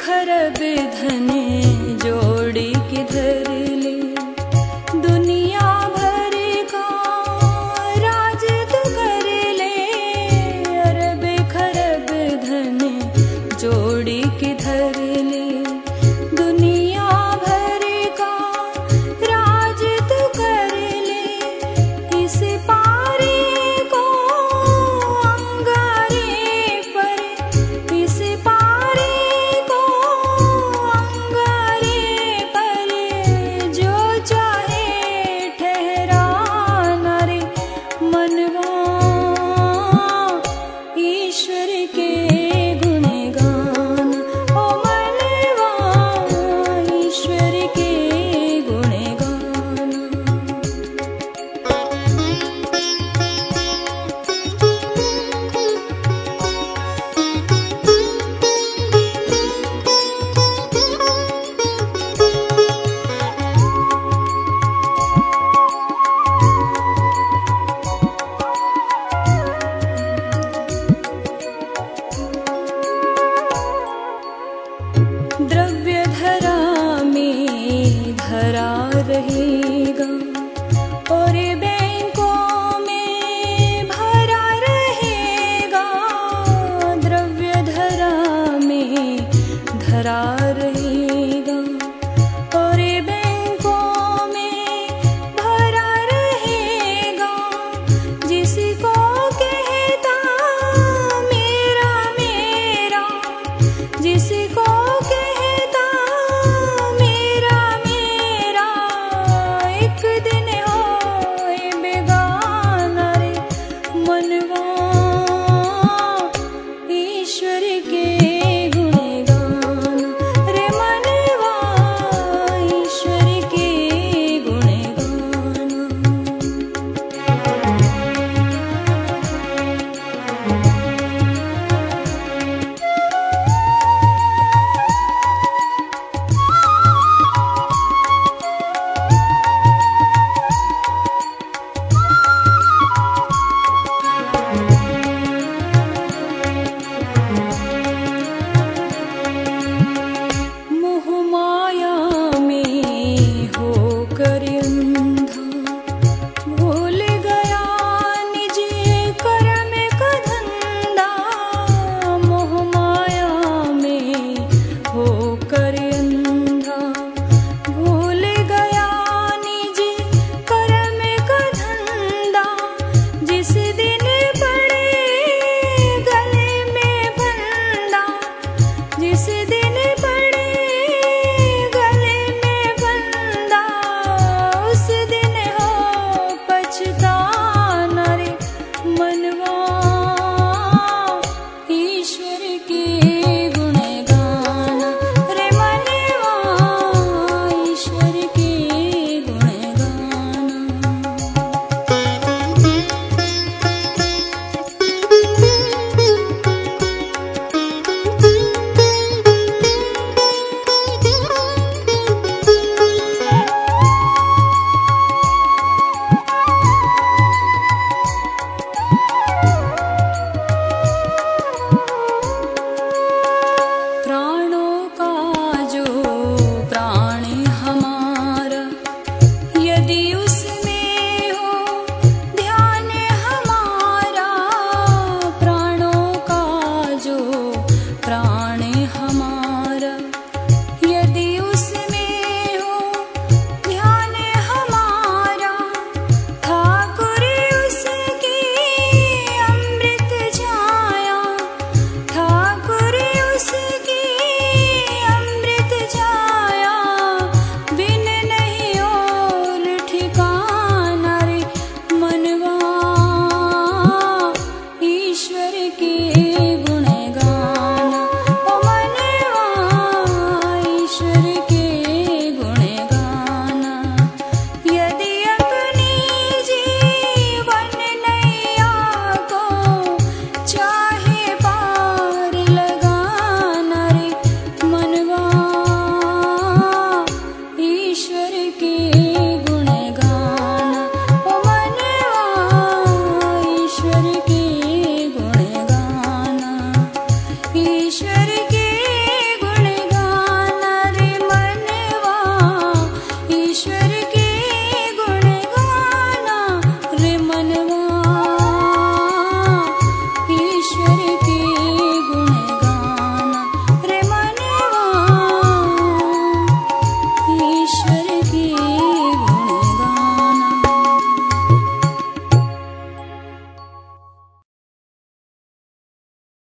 खरब धनी Oliver.